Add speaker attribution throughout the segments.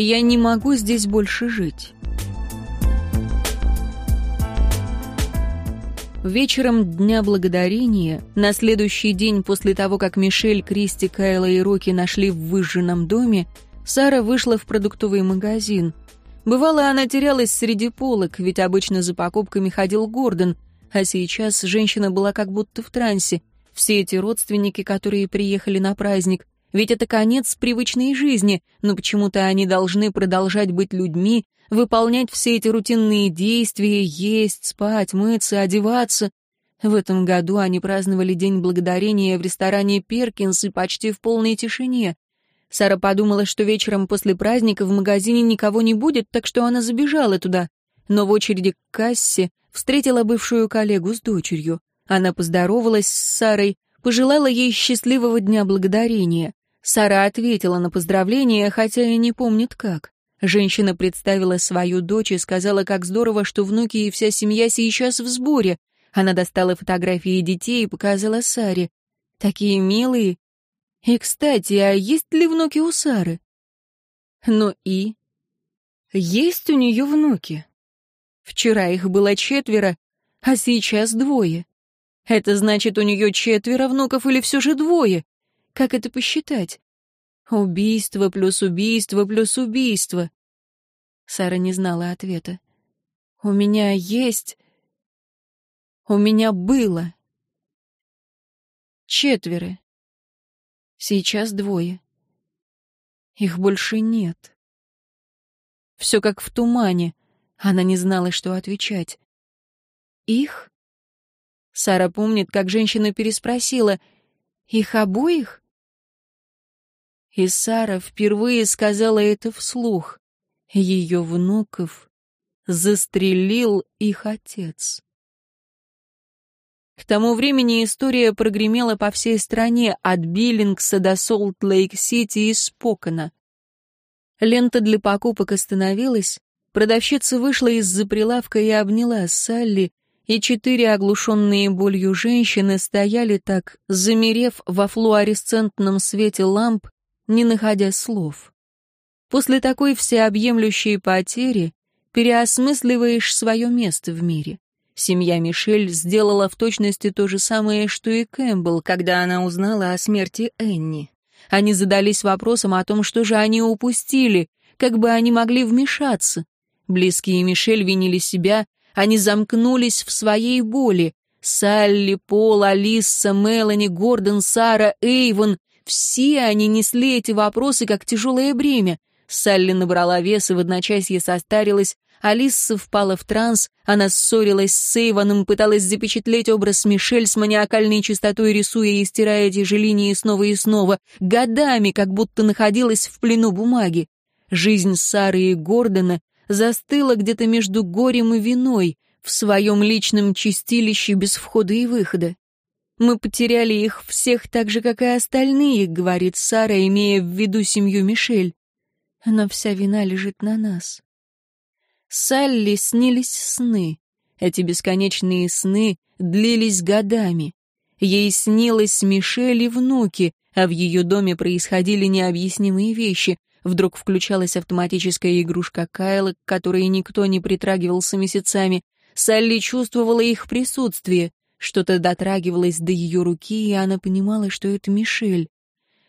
Speaker 1: я не могу здесь больше жить. Вечером Дня Благодарения, на следующий день после того, как Мишель, Кристи, Кайла и Рокки нашли в выжженном доме, Сара вышла в продуктовый магазин. Бывало, она терялась среди полок, ведь обычно за покупками ходил Гордон, а сейчас женщина была как будто в трансе. Все эти родственники, которые приехали на праздник, ведь это конец привычной жизни, но почему-то они должны продолжать быть людьми, выполнять все эти рутинные действия, есть, спать, мыться, одеваться. В этом году они праздновали День Благодарения в ресторане «Перкинс» и почти в полной тишине. Сара подумала, что вечером после праздника в магазине никого не будет, так что она забежала туда. Но в очереди к кассе встретила бывшую коллегу с дочерью. Она поздоровалась с Сарой, пожелала ей счастливого Дня Благодарения. Сара ответила на поздравление, хотя и не помнит как. Женщина представила свою дочь и сказала, как здорово, что внуки и вся семья сейчас в сборе. Она достала фотографии детей и показала Саре. Такие милые. И, кстати, а есть ли внуки у Сары? Ну и? Есть у нее внуки. Вчера их было четверо, а сейчас двое. Это значит, у нее четверо внуков или все же двое? Как это посчитать? Убийство плюс убийство плюс убийство. Сара не знала ответа. У меня есть... У меня было. Четверо. Сейчас двое. Их больше нет. Все как в тумане. Она не знала, что отвечать. Их? Сара помнит, как женщина переспросила. Их обоих? И Сара впервые сказала это вслух. Ее внуков застрелил их отец. К тому времени история прогремела по всей стране, от Биллингса до Солт-Лейк-Сити и Спокона. Лента для покупок остановилась, продавщица вышла из-за прилавка и обняла Салли, и четыре оглушенные болью женщины стояли так, замерев во флуоресцентном свете ламп, не находя слов. После такой всеобъемлющей потери переосмысливаешь свое место в мире. Семья Мишель сделала в точности то же самое, что и Кэмпбелл, когда она узнала о смерти Энни. Они задались вопросом о том, что же они упустили, как бы они могли вмешаться. Близкие Мишель винили себя, они замкнулись в своей боли. Салли, Пол, Алиса, Мелани, Гордон, Сара, Эйвон все они несли эти вопросы как тяжелое бремя. Салли набрала вес и в одночасье состарилась, Алиса впала в транс, она ссорилась с Сейваном, пыталась запечатлеть образ Мишель с маниакальной чистотой, рисуя и стирая эти же линии снова и снова, годами, как будто находилась в плену бумаги. Жизнь Сары и Гордона застыла где-то между горем и виной, в своем личном чистилище без входа и выхода. Мы потеряли их всех так же, как и остальные, говорит Сара, имея в виду семью Мишель. Но вся вина лежит на нас. Салли снились сны. Эти бесконечные сны длились годами. Ей снилось Мишель и внуки, а в ее доме происходили необъяснимые вещи. Вдруг включалась автоматическая игрушка Кайла, к которой никто не притрагивался месяцами. Салли чувствовала их присутствие. Что-то дотрагивалось до ее руки, и она понимала, что это Мишель.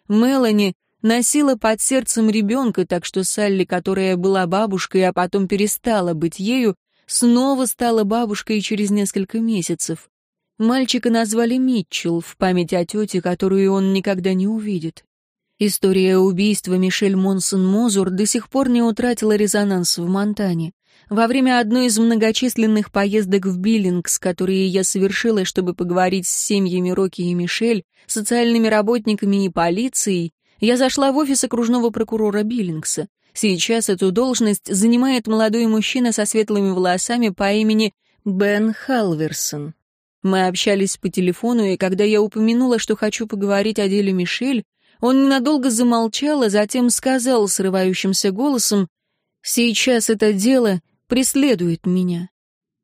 Speaker 1: Мелани носила под сердцем ребенка, так что Салли, которая была бабушкой, а потом перестала быть ею, снова стала бабушкой через несколько месяцев. Мальчика назвали Митчелл в память о тете, которую он никогда не увидит. История убийства Мишель Монсон-Мозур до сих пор не утратила резонанс в Монтане. Во время одной из многочисленных поездок в Биллингс, которые я совершила, чтобы поговорить с семьями Рокки и Мишель, социальными работниками и полицией, я зашла в офис окружного прокурора Биллингса. Сейчас эту должность занимает молодой мужчина со светлыми волосами по имени Бен Халверсон. Мы общались по телефону, и когда я упомянула, что хочу поговорить о деле Мишель, он ненадолго замолчал, а затем сказал срывающимся голосом, «Сейчас это дело преследует меня.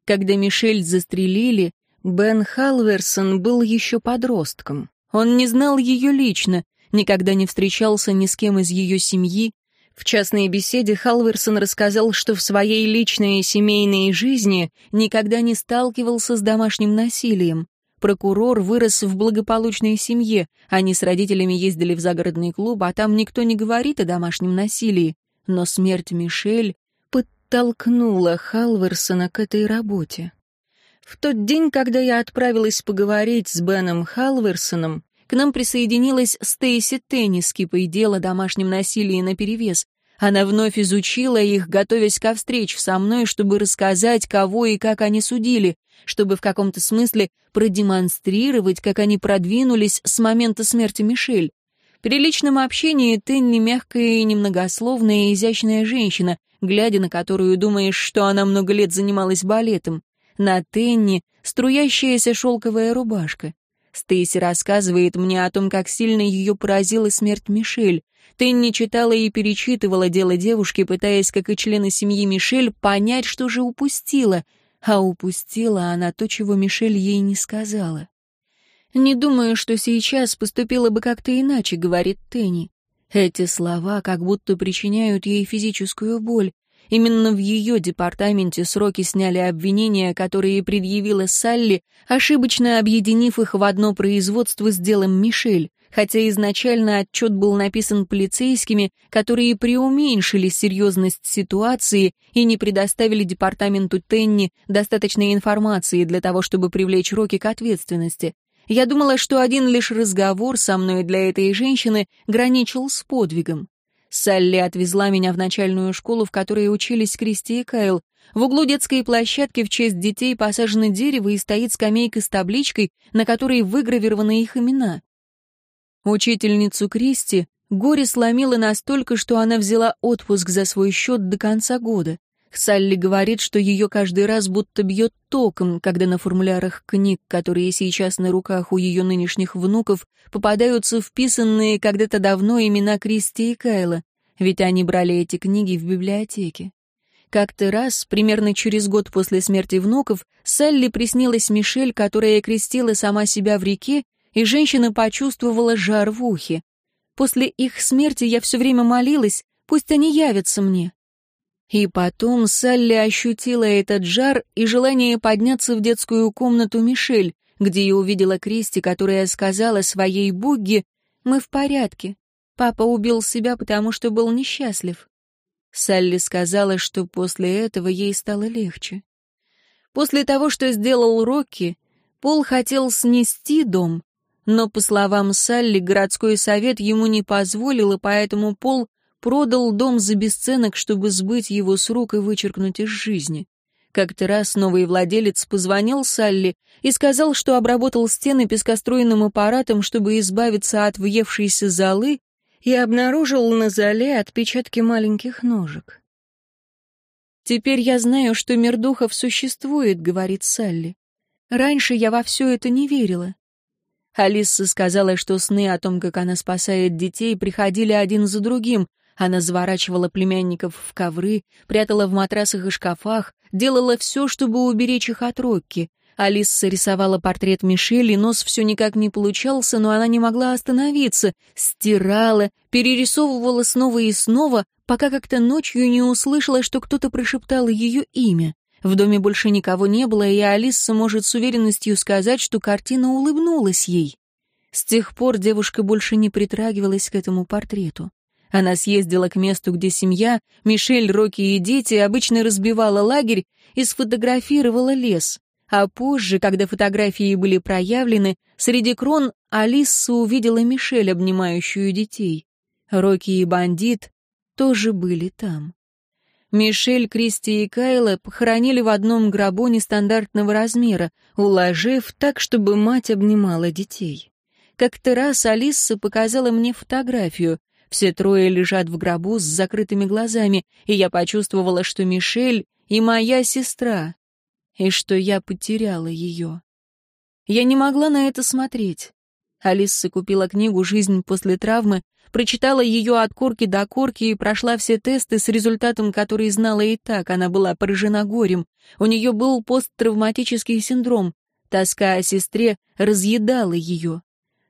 Speaker 1: Когда Мишель застрелили, Бен Халверсон был еще подростком. Он не знал ее лично, никогда не встречался ни с кем из ее семьи. В частной беседе Халверсон рассказал, что в своей личной и семейной жизни никогда не сталкивался с домашним насилием. Прокурор вырос в благополучной семье, они с родителями ездили в загородный клуб, а там никто не говорит о домашнем насилии. Но смерть Мишель подтолкнула Халверсона к этой работе. В тот день, когда я отправилась поговорить с Беном Халверсоном, к нам присоединилась Стейси Теннис, кипой дел о домашнем насилии наперевес. Она вновь изучила их, готовясь ко встрече со мной, чтобы рассказать, кого и как они судили, чтобы в каком-то смысле продемонстрировать, как они продвинулись с момента смерти Мишель. При личном общении Тенни мягкая и немногословная и изящная женщина, глядя на которую думаешь, что она много лет занималась балетом. На Тенни струящаяся шелковая рубашка. Стейси рассказывает мне о том, как сильно ее поразила смерть Мишель. Тенни читала и перечитывала дело девушки, пытаясь, как и члены семьи Мишель, понять, что же упустила. А упустила она то, чего Мишель ей не сказала. «Не думаю, что сейчас поступила бы как-то иначе», — говорит Тенни. Эти слова как будто причиняют ей физическую боль. Именно в ее департаменте сроки сняли обвинения, которые предъявила Салли, ошибочно объединив их в одно производство с делом Мишель, хотя изначально отчет был написан полицейскими, которые преуменьшили серьезность ситуации и не предоставили департаменту Тенни достаточной информации для того, чтобы привлечь Рокки к ответственности. Я думала, что один лишь разговор со мной для этой женщины граничил с подвигом. Салли отвезла меня в начальную школу, в которой учились Кристи и Кайл. В углу детской площадки в честь детей посажено дерево и стоит скамейка с табличкой, на которой выгравированы их имена. Учительницу Кристи горе сломило настолько, что она взяла отпуск за свой счет до конца года. Салли говорит, что ее каждый раз будто бьет током, когда на формулярах книг, которые сейчас на руках у ее нынешних внуков, попадаются вписанные когда-то давно имена Кристи и Кайла, ведь они брали эти книги в библиотеке. Как-то раз, примерно через год после смерти внуков, Салли приснилась Мишель, которая крестила сама себя в реке, и женщина почувствовала жар в ухе. После их смерти я все время молилась, пусть они явятся мне. И потом Салли ощутила этот жар и желание подняться в детскую комнату Мишель, где я увидела Кристи, которая сказала своей Бугге «Мы в порядке. Папа убил себя, потому что был несчастлив». Салли сказала, что после этого ей стало легче. После того, что сделал Рокки, Пол хотел снести дом, но, по словам Салли, городской совет ему не позволил, и поэтому Пол продал дом за бесценок, чтобы сбыть его с рук и вычеркнуть из жизни. Как-то раз новый владелец позвонил Салли и сказал, что обработал стены пескоструйным аппаратом, чтобы избавиться от въевшейся золы, и обнаружил на золе отпечатки маленьких ножек. «Теперь я знаю, что мир духов существует», — говорит Салли. «Раньше я во все это не верила». Алиса сказала, что сны о том, как она спасает детей, приходили один за другим, она заворачивала племянников в ковры, прятала в матрасах и шкафах, делала все, чтобы уберечь их от Рокки. Алиса рисовала портрет Мишель, и нос все никак не получался, но она не могла остановиться. Стирала, перерисовывала снова и снова, пока как-то ночью не услышала, что кто-то прошептал ее имя. В доме больше никого не было, и Алиса может с уверенностью сказать, что картина улыбнулась ей. С тех пор девушка больше не притрагивалась к этому портрету. Она съездила к месту, где семья, Мишель, Рокки и дети обычно разбивала лагерь и сфотографировала лес. А позже, когда фотографии были проявлены, среди крон Алиса увидела Мишель, обнимающую детей. Рокки и бандит тоже были там. Мишель, Кристи и Кайла похоронили в одном гробу нестандартного размера, уложив так, чтобы мать обнимала детей. Как-то раз Алиса показала мне фотографию. Все трое лежат в гробу с закрытыми глазами, и я почувствовала, что Мишель и моя сестра, и что я потеряла ее. Я не могла на это смотреть. Алиса купила книгу «Жизнь после травмы», прочитала ее от корки до корки и прошла все тесты с результатом, который знала и так. Она была поражена горем. У нее был посттравматический синдром. Тоска о сестре разъедала ее.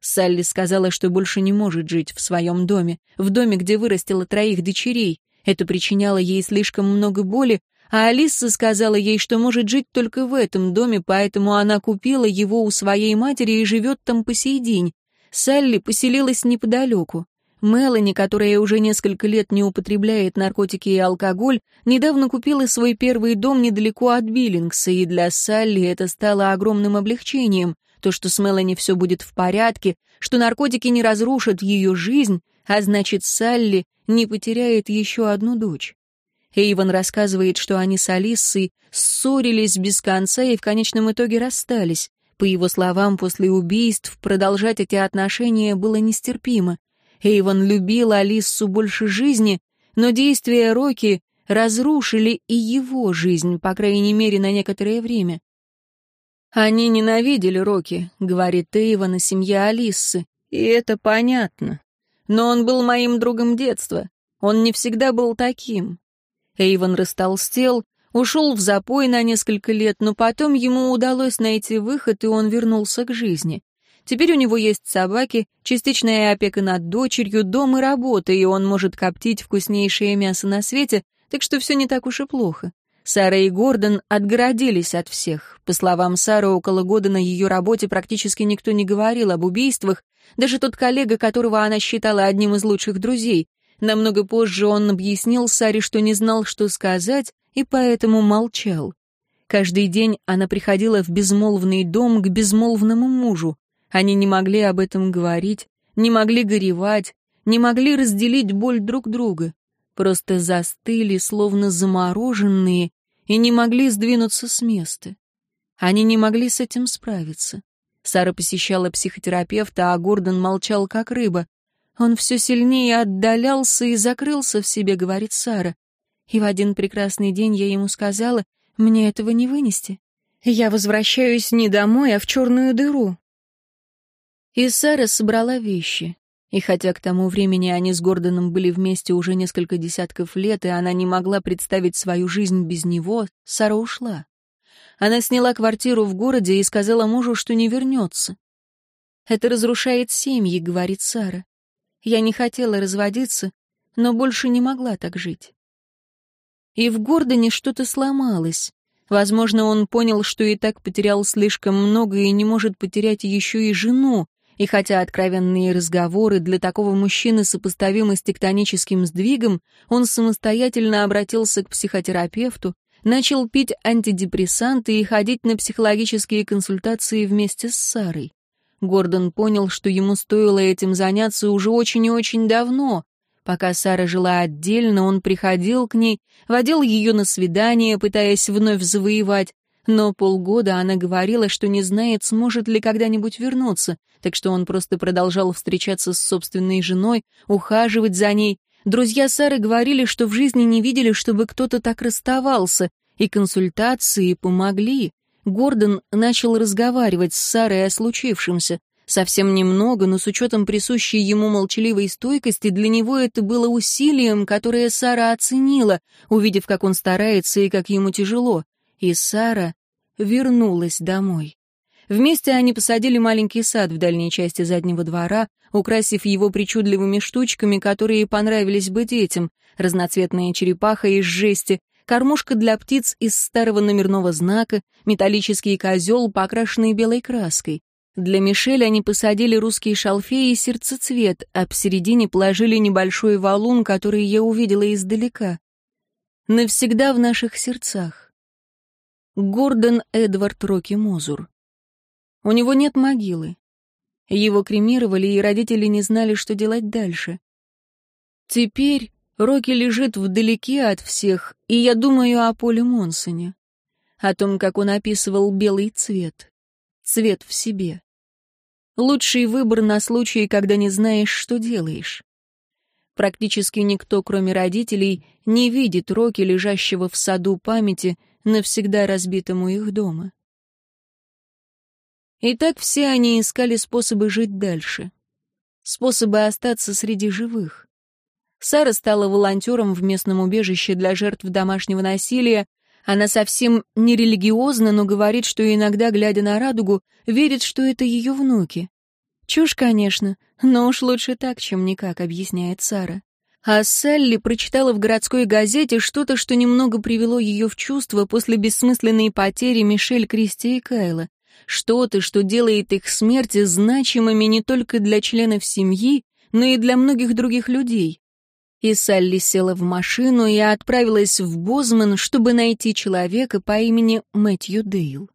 Speaker 1: Салли сказала, что больше не может жить в своем доме, в доме, где вырастила троих дочерей. Это причиняло ей слишком много боли, а Алиса сказала ей, что может жить только в этом доме, поэтому она купила его у своей матери и живет там по сей день. Салли поселилась неподалеку. Мелани, которая уже несколько лет не употребляет наркотики и алкоголь, недавно купила свой первый дом недалеко от Биллингса, и для Салли это стало огромным облегчением. То, что с Мелани все будет в порядке, что наркотики не разрушат ее жизнь, а значит, Салли не потеряет еще одну дочь. Эйвен рассказывает, что они с Алиссой ссорились без конца и в конечном итоге расстались. По его словам, после убийств продолжать эти отношения было нестерпимо. Эйвен любил Алиссу больше жизни, но действия Рокки разрушили и его жизнь, по крайней мере, на некоторое время. «Они ненавидели Рокки», — говорит Эйвен и семья Алиссы, и это понятно. Но он был моим другом детства. Он не всегда был таким. Эйвен растолстел, ушел в запой на несколько лет, но потом ему удалось найти выход, и он вернулся к жизни. Теперь у него есть собаки, частичная опека над дочерью, дом и работа, и он может коптить вкуснейшее мясо на свете, так что все не так уж и плохо. Сара и Гордон отгородились от всех. По словам Сары, около года на ее работе практически никто не говорил об убийствах, даже тот коллега, которого она считала одним из лучших друзей. Намного позже он объяснил Саре, что не знал, что сказать, и поэтому молчал. Каждый день она приходила в безмолвный дом к безмолвному мужу. Они не могли об этом говорить, не могли горевать, не могли разделить боль друг друга. Просто застыли, словно замороженные, и не могли сдвинуться с места. Они не могли с этим справиться. Сара посещала психотерапевта, а Гордон молчал, как рыба. Он все сильнее отдалялся и закрылся в себе, говорит Сара. И в один прекрасный день я ему сказала, мне этого не вынести. Я возвращаюсь не домой, а в черную дыру. И Сара собрала вещи. И хотя к тому времени они с Гордоном были вместе уже несколько десятков лет, и она не могла представить свою жизнь без него, Сара ушла. Она сняла квартиру в городе и сказала мужу, что не вернется. «Это разрушает семьи», — говорит Сара. Я не хотела разводиться, но больше не могла так жить. И в Гордоне что-то сломалось. Возможно, он понял, что и так потерял слишком много и не может потерять еще и жену, и хотя откровенные разговоры для такого мужчины сопоставимы с тектоническим сдвигом, он самостоятельно обратился к психотерапевту, начал пить антидепрессанты и ходить на психологические консультации вместе с Сарой. Гордон понял, что ему стоило этим заняться уже очень и очень давно. Пока Сара жила отдельно, он приходил к ней, водил ее на свидание, пытаясь вновь завоевать, но полгода она говорила, что не знает, сможет ли когда-нибудь вернуться, так что он просто продолжал встречаться с собственной женой, ухаживать за ней. Друзья Сары говорили, что в жизни не видели, чтобы кто-то так расставался, и консультации помогли. Гордон начал разговаривать с Сарой о случившемся. Совсем немного, но с учетом присущей ему молчаливой стойкости, для него это было усилием, которое Сара оценила, увидев, как он старается и как ему тяжело. И Сара вернулась домой. Вместе они посадили маленький сад в дальней части заднего двора, украсив его причудливыми штучками, которые понравились бы детям, разноцветная черепаха из жести, кормушка для птиц из старого номерного знака, металлический козел, покрашенный белой краской. Для Мишель они посадили русские шалфеи и сердцецвет, а посередине положили небольшой валун, который я увидела издалека. Навсегда в наших сердцах. Гордон Эдвард Рокки Мозур. У него нет могилы. Его кремировали, и родители не знали, что делать дальше. Теперь Рокки лежит вдалеке от всех, и я думаю о Поле Монсоне, о том, как он описывал белый цвет, цвет в себе. Лучший выбор на случай, когда не знаешь, что делаешь. Практически никто, кроме родителей, не видит Рокки, лежащего в саду памяти, навсегда разбитому их дома. И так все они искали способы жить дальше. Способы остаться среди живых. Сара стала волонтером в местном убежище для жертв домашнего насилия. Она совсем не религиозна, но говорит, что иногда, глядя на радугу, верит, что это ее внуки. Чушь, конечно, но уж лучше так, чем никак, объясняет Сара. А Салли прочитала в городской газете что-то, что немного привело ее в чувство после бессмысленной потери Мишель, Кристи и Кайла. Что-то, что делает их смерти значимыми не только для членов семьи, но и для многих других людей. И Салли села в машину и отправилась в Бозман, чтобы найти человека по имени Мэтью Дейл.